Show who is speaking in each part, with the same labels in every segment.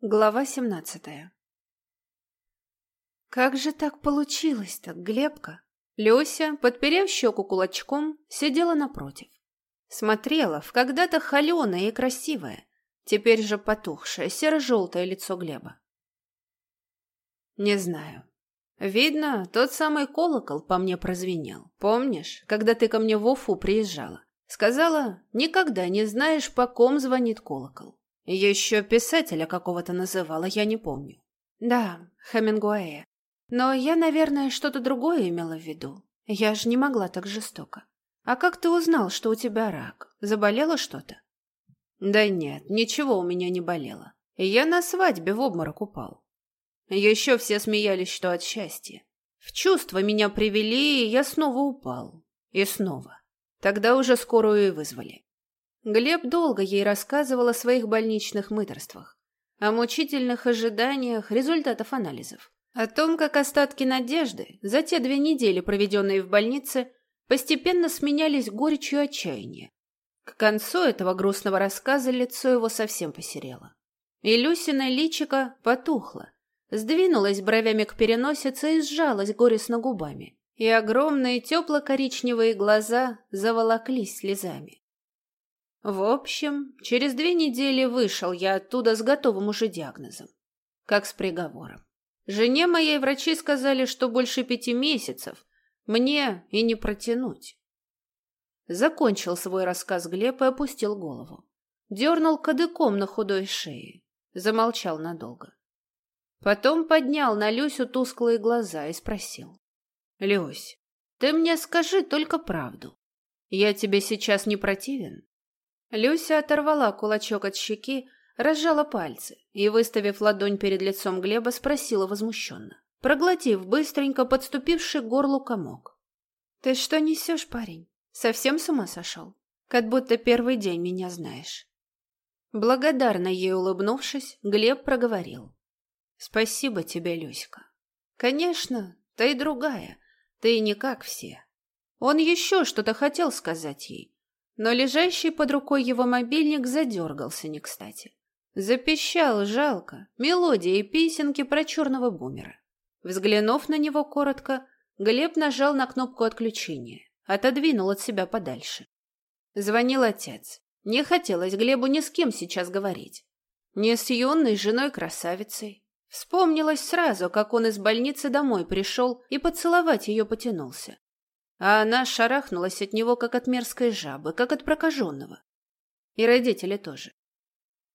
Speaker 1: Глава семнадцатая Как же так получилось-то, Глебка? Люся, подперев щеку кулачком, сидела напротив. Смотрела в когда-то холеное и красивое, теперь же потухшее, серо-желтое лицо Глеба. Не знаю. Видно, тот самый колокол по мне прозвенел. Помнишь, когда ты ко мне в Уфу приезжала? Сказала, никогда не знаешь, по ком звонит колокол. Еще писателя какого-то называла, я не помню. Да, Хемингуэя. Но я, наверное, что-то другое имела в виду. Я же не могла так жестоко. А как ты узнал, что у тебя рак? Заболело что-то? Да нет, ничего у меня не болело. Я на свадьбе в обморок упал. Еще все смеялись, что от счастья. В чувство меня привели, и я снова упал. И снова. Тогда уже скорую и вызвали. Глеб долго ей рассказывал о своих больничных мыторствах, о мучительных ожиданиях результатов анализов, о том, как остатки надежды за те две недели, проведенные в больнице, постепенно сменялись горечью отчаяния. К концу этого грустного рассказа лицо его совсем посерело. И Люсина личико потухло, сдвинулась бровями к переносице и сжалась горестно губами, и огромные тепло-коричневые глаза заволоклись слезами. В общем, через две недели вышел я оттуда с готовым уже диагнозом, как с приговором. Жене моей врачи сказали, что больше пяти месяцев мне и не протянуть. Закончил свой рассказ Глеб и опустил голову. Дернул кадыком на худой шее. Замолчал надолго. Потом поднял на Люсю тусклые глаза и спросил. «Люсь, ты мне скажи только правду. Я тебе сейчас не противен?» Люся оторвала кулачок от щеки, разжала пальцы и, выставив ладонь перед лицом Глеба, спросила возмущенно, проглотив быстренько подступивший к горлу комок. «Ты что несешь, парень? Совсем с ума сошел? Как будто первый день меня знаешь». Благодарно ей улыбнувшись, Глеб проговорил. «Спасибо тебе, Люська. Конечно, ты другая, ты не как все». Он еще что-то хотел сказать ей, но лежащий под рукой его мобильник задергался не кстати. Запищал жалко, мелодии и песенки про черного бумера. Взглянув на него коротко, Глеб нажал на кнопку отключения, отодвинул от себя подальше. Звонил отец. Не хотелось Глебу ни с кем сейчас говорить. Не с юной женой-красавицей. Вспомнилось сразу, как он из больницы домой пришел и поцеловать ее потянулся а она шарахнулась от него, как от мерзкой жабы, как от прокаженного. И родители тоже.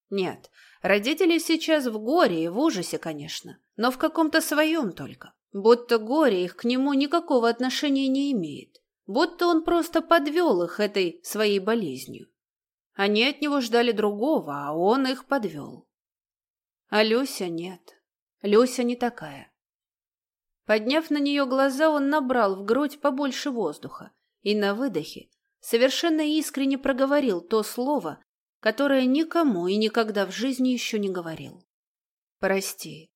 Speaker 1: Нет, родители сейчас в горе и в ужасе, конечно, но в каком-то своем только. Будто горе их к нему никакого отношения не имеет. Будто он просто подвел их этой своей болезнью. Они от него ждали другого, а он их подвел. А Люся нет. Люся не такая. Подняв на нее глаза, он набрал в грудь побольше воздуха и на выдохе совершенно искренне проговорил то слово, которое никому и никогда в жизни еще не говорил. «Прости».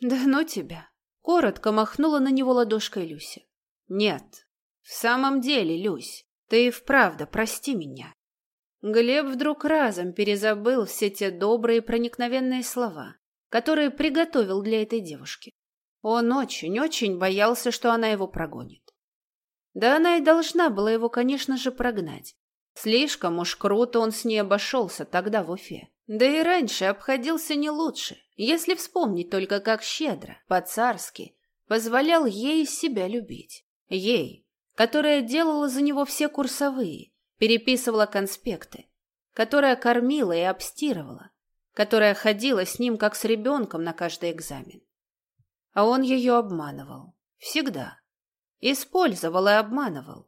Speaker 1: «Да ну тебя!» — коротко махнула на него ладошкой Люся. «Нет, в самом деле, Люсь, ты и вправду прости меня». Глеб вдруг разом перезабыл все те добрые проникновенные слова, которые приготовил для этой девушки. Он очень-очень боялся, что она его прогонит. Да она и должна была его, конечно же, прогнать. Слишком уж круто он с ней обошелся тогда в Уфе. Да и раньше обходился не лучше, если вспомнить только, как щедро, по-царски, позволял ей себя любить. Ей, которая делала за него все курсовые, переписывала конспекты, которая кормила и обстирывала, которая ходила с ним, как с ребенком на каждый экзамен. А он ее обманывал. Всегда. Использовал и обманывал.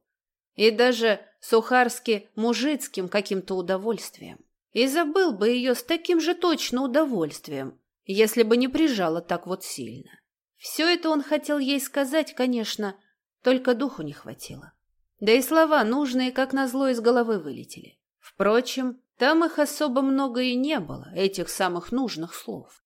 Speaker 1: И даже сухарски-мужицким каким-то удовольствием. И забыл бы ее с таким же точно удовольствием, если бы не прижала так вот сильно. Все это он хотел ей сказать, конечно, только духу не хватило. Да и слова нужные, как назло, из головы вылетели. Впрочем, там их особо много и не было, этих самых нужных слов.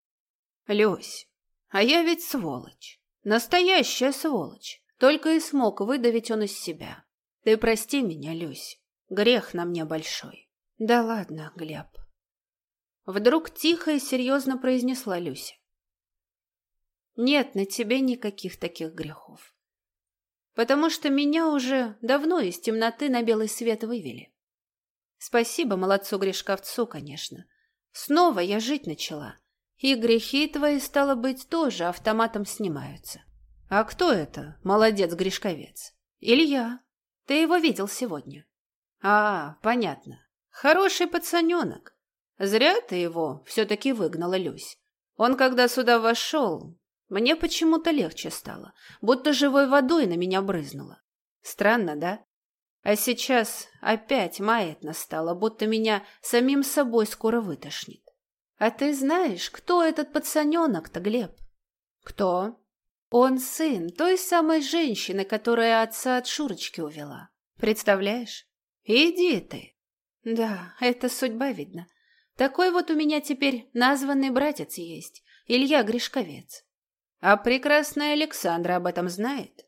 Speaker 1: «Люсь, а я ведь сволочь. Настоящая сволочь. Только и смог выдавить он из себя. Ты прости меня, Люсь. Грех на мне большой. Да ладно, Глеб. Вдруг тихо и серьезно произнесла Люся. Нет на тебе никаких таких грехов. Потому что меня уже давно из темноты на белый свет вывели. Спасибо молодцу Гришковцу, конечно. Снова я жить начала. И грехи твои, стало быть, тоже автоматом снимаются. А кто это, молодец Гришковец? Илья. Ты его видел сегодня. А, понятно. Хороший пацаненок. Зря ты его все-таки выгнала, Люсь. Он, когда сюда вошел, мне почему-то легче стало, будто живой водой на меня брызнуло. Странно, да? А сейчас опять маятно стало, будто меня самим собой скоро вытошнит. А ты знаешь, кто этот пацаненок-то, Глеб? Кто? Он сын той самой женщины, которая отца от Шурочки увела. Представляешь? Иди ты. Да, это судьба, видно. Такой вот у меня теперь названный братец есть, Илья Гришковец. А прекрасная Александра об этом знает?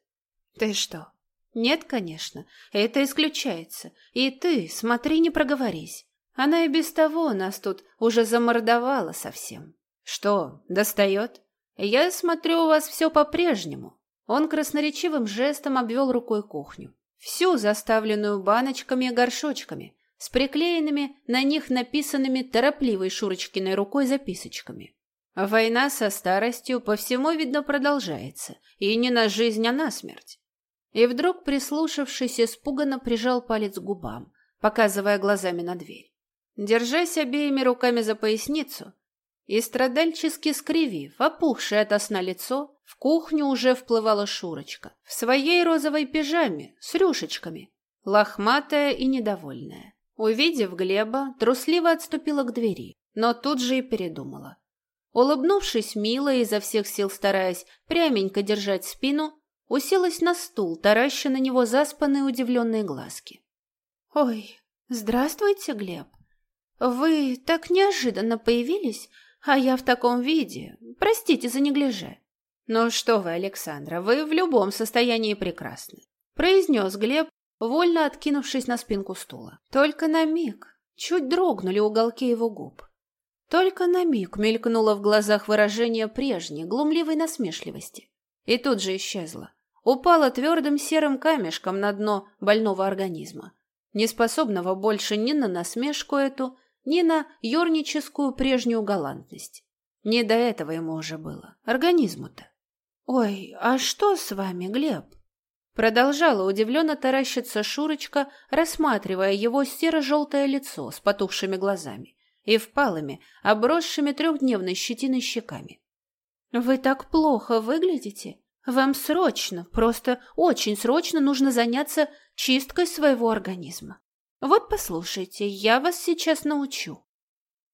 Speaker 1: Ты что? Нет, конечно, это исключается. И ты, смотри, не проговорись. Она и без того нас тут уже замордовала совсем. Что, достает? Я смотрю, у вас все по-прежнему. Он красноречивым жестом обвел рукой кухню. Всю заставленную баночками и горшочками, с приклеенными на них написанными торопливой Шурочкиной рукой записочками. Война со старостью по всему, видно, продолжается, и не на жизнь, а на смерть. И вдруг, прислушавшись, испуганно прижал палец к губам, показывая глазами на дверь. Держась обеими руками за поясницу и страдальчески скривив, опухшее от сна лицо, в кухню уже вплывала Шурочка в своей розовой пижаме с рюшечками, лохматая и недовольная. Увидев Глеба, трусливо отступила к двери, но тут же и передумала. Улыбнувшись мило и изо всех сил стараясь пряменько держать спину, уселась на стул, тараща на него заспанные удивленные глазки. «Ой, здравствуйте, Глеб!» «Вы так неожиданно появились, а я в таком виде. Простите за неглиже». «Ну что вы, Александра, вы в любом состоянии прекрасны», — произнес Глеб, вольно откинувшись на спинку стула. Только на миг чуть дрогнули уголки его губ. Только на миг мелькнуло в глазах выражение прежней, глумливой насмешливости. И тут же исчезло. Упало твердым серым камешком на дно больного организма, неспособного больше ни на насмешку эту, ни на юрническую прежнюю галантность. Не до этого ему уже было, организму-то. «Ой, а что с вами, Глеб?» Продолжала удивленно таращиться Шурочка, рассматривая его серо-желтое лицо с потухшими глазами и впалыми, обросшими трехдневной щетиной щеками. «Вы так плохо выглядите. Вам срочно, просто очень срочно нужно заняться чисткой своего организма. Вот послушайте, я вас сейчас научу.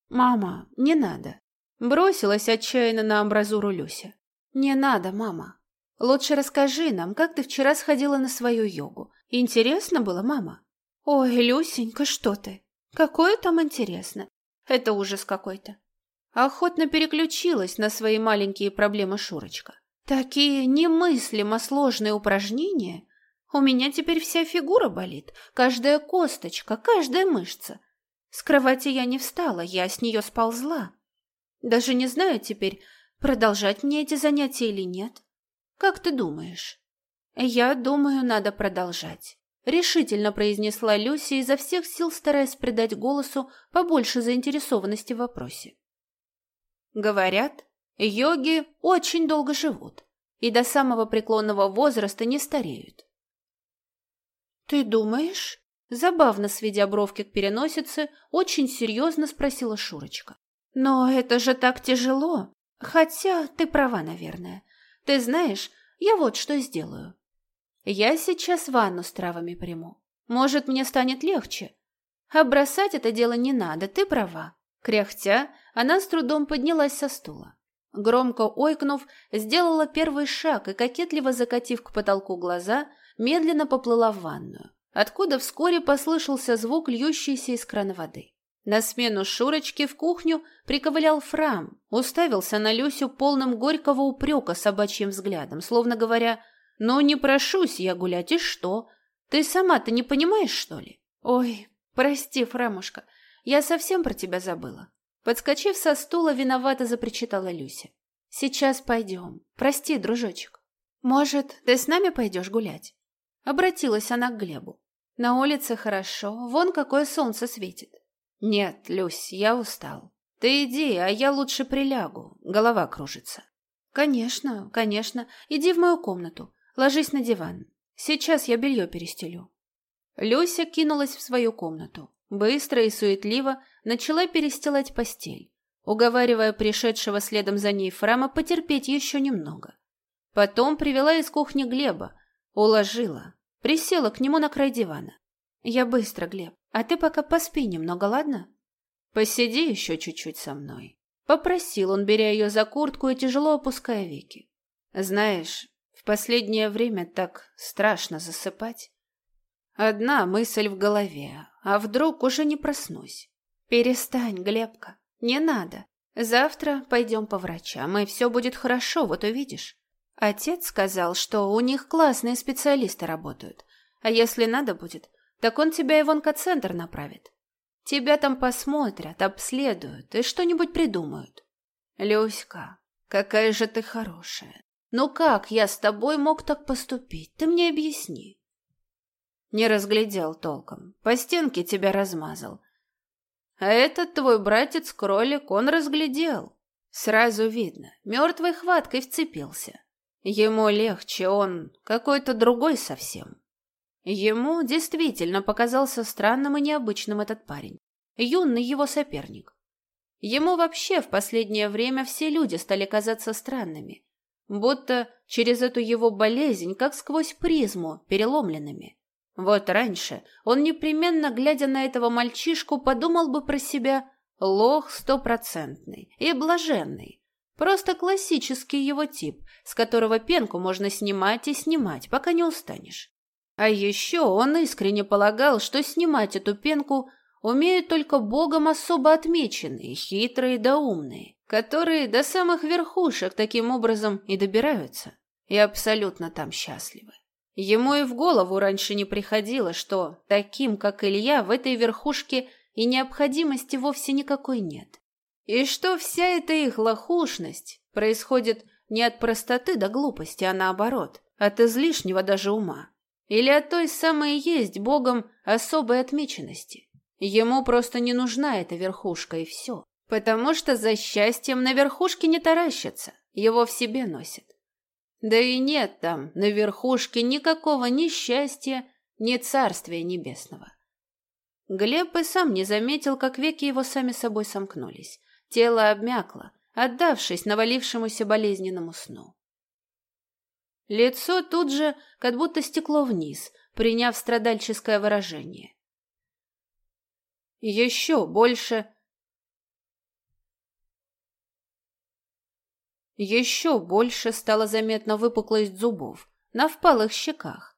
Speaker 1: Мама, не надо. Бросилась отчаянно на амбразуру Люся. Не надо, мама. Лучше расскажи нам, как ты вчера сходила на свою йогу. Интересно было, мама? Ой, Люсенька, что ты? Какое там интересно? Это ужас какой-то. Охотно переключилась на свои маленькие проблемы Шурочка. Такие немыслимо сложные упражнения у меня теперь вся фигура болит, каждая косточка, каждая мышца. С кровати я не встала, я с нее сползла. Даже не знаю теперь, продолжать мне эти занятия или нет. Как ты думаешь? Я думаю, надо продолжать. Решительно произнесла Люся, изо всех сил стараясь придать голосу побольше заинтересованности в вопросе. Говорят, йоги очень долго живут и до самого преклонного возраста не стареют. «Ты думаешь?» Забавно сведя бровки к переносице, очень серьезно спросила Шурочка. «Но это же так тяжело. Хотя ты права, наверное. Ты знаешь, я вот что сделаю. Я сейчас ванну с травами приму. Может, мне станет легче. А бросать это дело не надо, ты права». Кряхтя, она с трудом поднялась со стула. Громко ойкнув, сделала первый шаг и, кокетливо закатив к потолку глаза, медленно поплыла в ванную, откуда вскоре послышался звук льющейся из крана воды. На смену Шурочки в кухню приковылял Фрам, уставился на Люсю полным горького упрека собачьим взглядом, словно говоря, «Ну, не прошусь я гулять, и что? Ты сама-то не понимаешь, что ли?» «Ой, прости, Фрамушка, я совсем про тебя забыла. Подскочив со стула, виновато запричитала Люся. «Сейчас пойдем. Прости, дружочек. Может, ты с нами пойдешь гулять?» Обратилась она к Глебу. «На улице хорошо, вон какое солнце светит». «Нет, Люсь, я устал. Ты иди, а я лучше прилягу, голова кружится». «Конечно, конечно. Иди в мою комнату. Ложись на диван. Сейчас я белье перестелю». Люся кинулась в свою комнату. Быстро и суетливо начала перестилать постель, уговаривая пришедшего следом за ней Фрама потерпеть еще немного. Потом привела из кухни Глеба, уложила, присела к нему на край дивана. «Я быстро, Глеб, а ты пока поспи немного, ладно?» «Посиди еще чуть-чуть со мной», — попросил он, беря ее за куртку и тяжело опуская веки. «Знаешь, в последнее время так страшно засыпать. Одна мысль в голове, а вдруг уже не проснусь. Перестань, Глебка, не надо. Завтра пойдем по врачам, и все будет хорошо, вот увидишь. Отец сказал, что у них классные специалисты работают, а если надо будет, так он тебя и в онкоцентр направит. Тебя там посмотрят, обследуют и что-нибудь придумают. Люська, какая же ты хорошая. Ну как я с тобой мог так поступить? Ты мне объясни. Не разглядел толком. По стенке тебя размазал. А этот твой братец-кролик он разглядел. Сразу видно, мертвой хваткой вцепился. Ему легче, он какой-то другой совсем. Ему действительно показался странным и необычным этот парень. Юный его соперник. Ему вообще в последнее время все люди стали казаться странными. Будто через эту его болезнь, как сквозь призму, переломленными. Вот раньше он непременно, глядя на этого мальчишку, подумал бы про себя лох стопроцентный и блаженный. Просто классический его тип, с которого пенку можно снимать и снимать, пока не устанешь. А еще он искренне полагал, что снимать эту пенку умеют только богом особо отмеченные, хитрые да умные, которые до самых верхушек таким образом и добираются, и абсолютно там счастливы. Ему и в голову раньше не приходило, что таким, как Илья, в этой верхушке и необходимости вовсе никакой нет. И что вся эта их лохушность происходит не от простоты до глупости, а наоборот, от излишнего даже ума. Или от той самой есть Богом особой отмеченности. Ему просто не нужна эта верхушка, и все. Потому что за счастьем на верхушке не таращатся, его в себе носят. Да и нет там на верхушке никакого ни счастья, ни царствия небесного. Глеб и сам не заметил, как веки его сами собой сомкнулись. Тело обмякло, отдавшись навалившемуся болезненному сну. Лицо тут же как будто стекло вниз, приняв страдальческое выражение. Еще больше Еще больше стало заметно выпуклость зубов на впалых щеках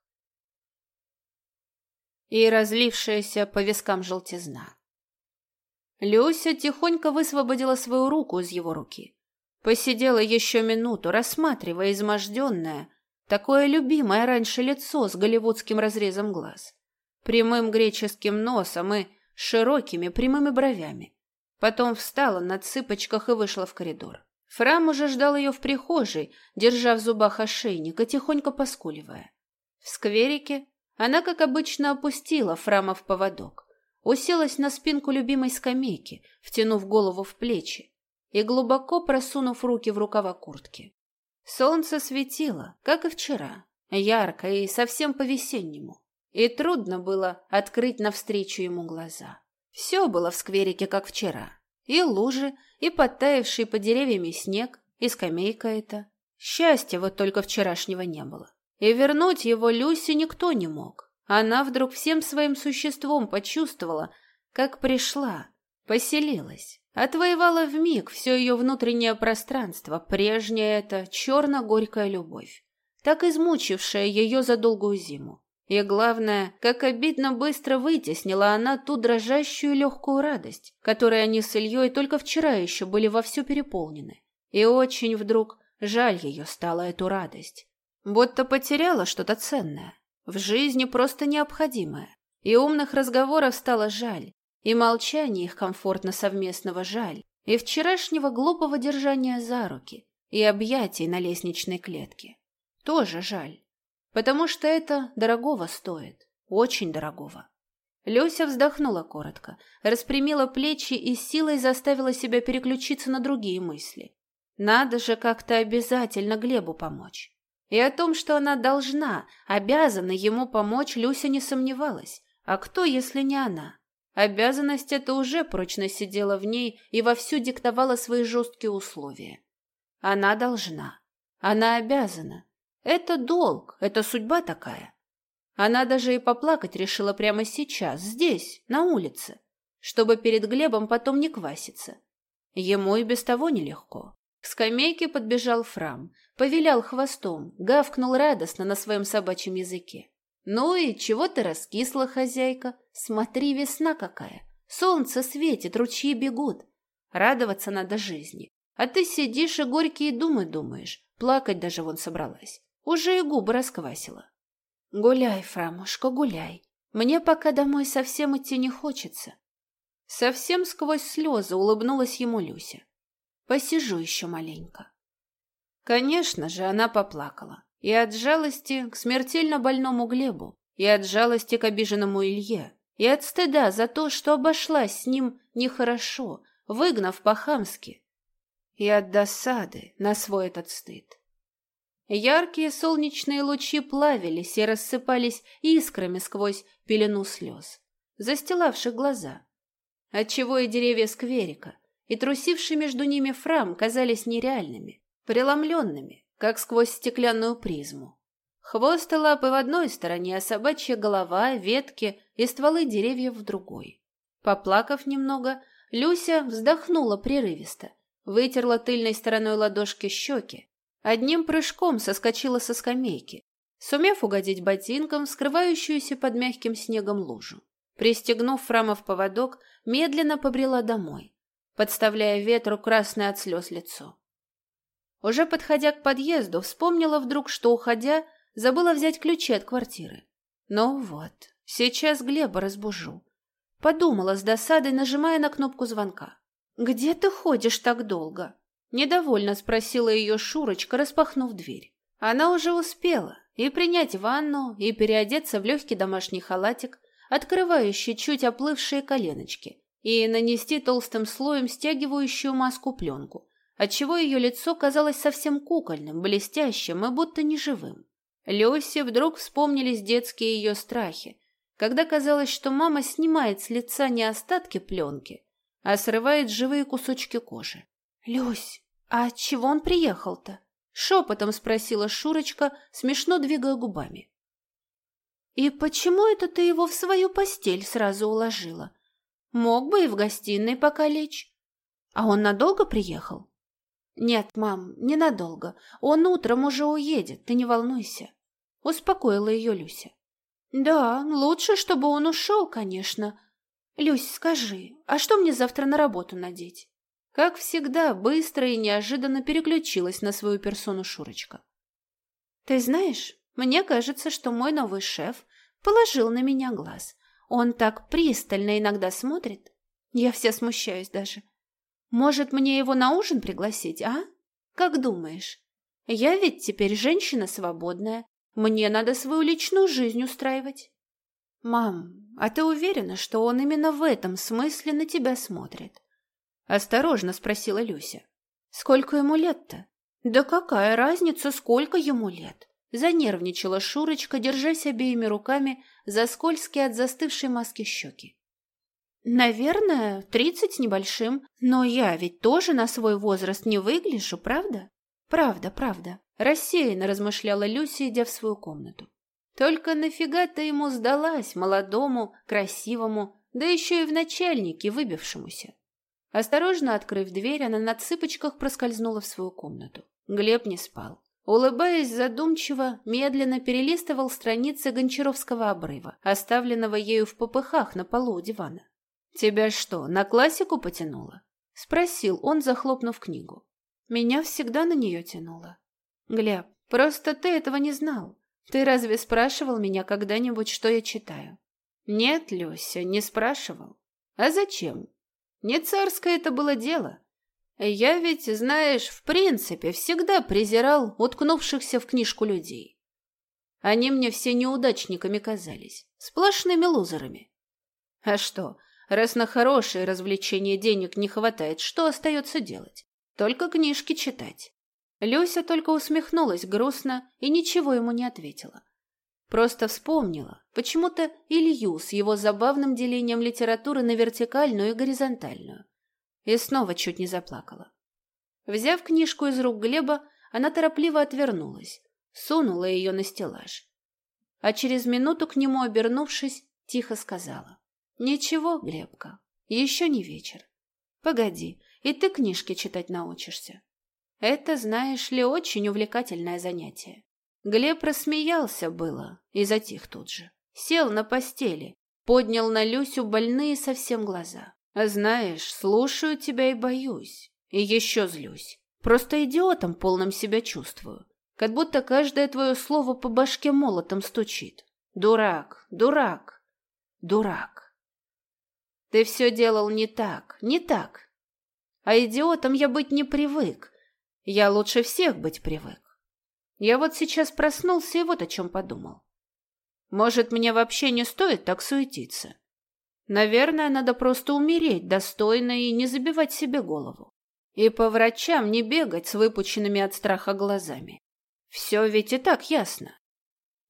Speaker 1: и разлившаяся по вискам желтизна. Люся тихонько высвободила свою руку из его руки. Посидела еще минуту, рассматривая изможденное, такое любимое раньше лицо с голливудским разрезом глаз, прямым греческим носом и широкими прямыми бровями. Потом встала на цыпочках и вышла в коридор. Фрам уже ждал ее в прихожей, держа в зубах ошейник и тихонько поскуливая. В скверике она, как обычно, опустила Фрама в поводок, уселась на спинку любимой скамейки, втянув голову в плечи и глубоко просунув руки в рукава куртки. Солнце светило, как и вчера, ярко и совсем по-весеннему, и трудно было открыть навстречу ему глаза. Все было в скверике, как вчера, и лужи, и подтаявший под деревьями снег, и скамейка эта. Счастья вот только вчерашнего не было. И вернуть его Люсе никто не мог. Она вдруг всем своим существом почувствовала, как пришла, поселилась, отвоевала вмиг все ее внутреннее пространство, прежняя эта черно-горькая любовь, так измучившая ее за долгую зиму. И главное, как обидно быстро вытеснила она ту дрожащую легкую радость, которой они с Ильей только вчера еще были вовсю переполнены. И очень вдруг жаль ее стало эту радость. Будто потеряла что-то ценное, в жизни просто необходимое. И умных разговоров стало жаль, и молчание их комфортно совместного жаль, и вчерашнего глупого держания за руки, и объятий на лестничной клетке. Тоже жаль, потому что это дорогого стоит, очень дорогого. Люся вздохнула коротко, распрямила плечи и силой заставила себя переключиться на другие мысли. Надо же как-то обязательно Глебу помочь. И о том, что она должна, обязана ему помочь, Люся не сомневалась. А кто, если не она? Обязанность эта уже прочно сидела в ней и вовсю диктовала свои жесткие условия. Она должна. Она обязана. Это долг, это судьба такая. Она даже и поплакать решила прямо сейчас, здесь, на улице, чтобы перед Глебом потом не кваситься. Ему и без того нелегко. К скамейке подбежал Фрам, повилял хвостом, гавкнул радостно на своем собачьем языке. «Ну и чего ты раскисла, хозяйка? Смотри, весна какая! Солнце светит, ручьи бегут. Радоваться надо жизни. А ты сидишь и горькие думы думаешь. Плакать даже вон собралась. Уже и губы расквасила. Гуляй, Фрамушка, гуляй. Мне пока домой совсем идти не хочется. Совсем сквозь слезы улыбнулась ему Люся. Посижу еще маленько. Конечно же, она поплакала. И от жалости к смертельно больному Глебу, и от жалости к обиженному Илье, и от стыда за то, что обошлась с ним нехорошо, выгнав по-хамски, и от досады на свой этот стыд. Яркие солнечные лучи плавились и рассыпались искрами сквозь пелену слез, застилавших глаза, отчего и деревья скверика, и трусивший между ними фрам казались нереальными, преломленными, как сквозь стеклянную призму. Хвост и лапы в одной стороне, а собачья голова, ветки и стволы деревьев в другой. Поплакав немного, Люся вздохнула прерывисто, вытерла тыльной стороной ладошки щеки, одним прыжком соскочила со скамейки, сумев угодить ботинком скрывающуюся под мягким снегом лужу. Пристегнув Фрама поводок, медленно побрела домой подставляя ветру красное от слез лицо. Уже подходя к подъезду, вспомнила вдруг, что, уходя, забыла взять ключи от квартиры. Ну вот, сейчас Глеба разбужу. Подумала с досадой, нажимая на кнопку звонка. «Где ты ходишь так долго?» Недовольно спросила ее Шурочка, распахнув дверь. Она уже успела и принять ванну, и переодеться в легкий домашний халатик, открывающий чуть оплывшие коленочки, и нанести толстым слоем стягивающую маску-пленку, отчего ее лицо казалось совсем кукольным, блестящим и будто неживым. Лесе вдруг вспомнились детские ее страхи, когда казалось, что мама снимает с лица не остатки пленки, а срывает живые кусочки кожи. «Люсь, а от чего он приехал-то?» — шепотом спросила Шурочка, смешно двигая губами. «И почему это ты его в свою постель сразу уложила?» Мог бы и в гостиной пока лечь. А он надолго приехал? Нет, мам, ненадолго. Он утром уже уедет, ты не волнуйся. Успокоила ее Люся. Да, лучше, чтобы он ушел, конечно. Люсь, скажи, а что мне завтра на работу надеть? Как всегда, быстро и неожиданно переключилась на свою персону Шурочка. Ты знаешь, мне кажется, что мой новый шеф положил на меня глаз. Он так пристально иногда смотрит. Я вся смущаюсь даже. Может, мне его на ужин пригласить, а? Как думаешь? Я ведь теперь женщина свободная. Мне надо свою личную жизнь устраивать. Мам, а ты уверена, что он именно в этом смысле на тебя смотрит? Осторожно спросила Люся. Сколько ему лет-то? Да какая разница, сколько ему лет? Занервничала Шурочка, держась обеими руками за скользкие от застывшей маски щеки. «Наверное, тридцать небольшим, но я ведь тоже на свой возраст не выгляжу, правда?» «Правда, правда», — рассеянно размышляла Люся, идя в свою комнату. «Только нафига ты ему сдалась, молодому, красивому, да еще и в начальнике, выбившемуся?» Осторожно открыв дверь, она на цыпочках проскользнула в свою комнату. Глеб не спал. Улыбаясь задумчиво, медленно перелистывал страницы Гончаровского обрыва, оставленного ею в попыхах на полу у дивана. «Тебя что, на классику потянуло?» — спросил он, захлопнув книгу. «Меня всегда на нее тянуло». «Глеб, просто ты этого не знал. Ты разве спрашивал меня когда-нибудь, что я читаю?» «Нет, Люся, не спрашивал. А зачем? Не царское это было дело. Я ведь, знаешь, в принципе, всегда презирал уткнувшихся в книжку людей. Они мне все неудачниками казались, сплошными лузерами. А что, раз на хорошие развлечения денег не хватает, что остается делать? Только книжки читать. Люся только усмехнулась грустно и ничего ему не ответила. Просто вспомнила почему-то Илью с его забавным делением литературы на вертикальную и горизонтальную. И снова чуть не заплакала. Взяв книжку из рук Глеба, она торопливо отвернулась, сунула ее на стеллаж. А через минуту к нему обернувшись, тихо сказала. «Ничего, Глебка, еще не вечер. Погоди, и ты книжки читать научишься. Это, знаешь ли, очень увлекательное занятие. Глеб рассмеялся было и затих тут же. Сел на постели, поднял на Люсю больные совсем глаза. Знаешь, слушаю тебя и боюсь. И еще злюсь. Просто идиотом полным себя чувствую. Как будто каждое твое слово по башке молотом стучит. Дурак, дурак, дурак. Ты все делал не так, не так. А идиотом я быть не привык. Я лучше всех быть привык. Я вот сейчас проснулся и вот о чем подумал. Может, мне вообще не стоит так суетиться? Наверное, надо просто умереть достойно и не забивать себе голову. И по врачам не бегать с выпученными от страха глазами. Все ведь и так ясно.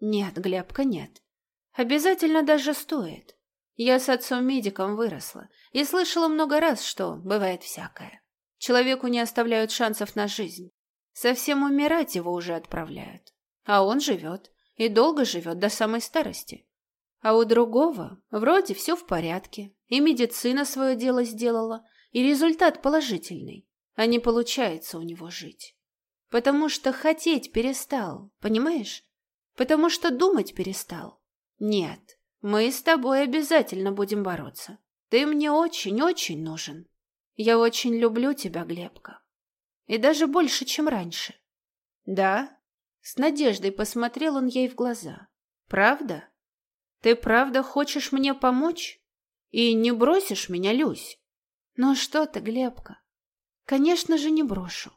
Speaker 1: Нет, Глебка, нет. Обязательно даже стоит. Я с отцом-медиком выросла и слышала много раз, что бывает всякое. Человеку не оставляют шансов на жизнь. Совсем умирать его уже отправляют. А он живет. И долго живет до самой старости. А у другого вроде все в порядке. И медицина свое дело сделала. И результат положительный. А не получается у него жить. Потому что хотеть перестал, понимаешь? Потому что думать перестал. Нет, мы с тобой обязательно будем бороться. Ты мне очень-очень нужен. Я очень люблю тебя, Глебка. И даже больше, чем раньше. Да? С надеждой посмотрел он ей в глаза. Правда? Ты правда хочешь мне помочь? И не бросишь меня, Люсь? Ну что ты, Глебка? Конечно же, не брошу.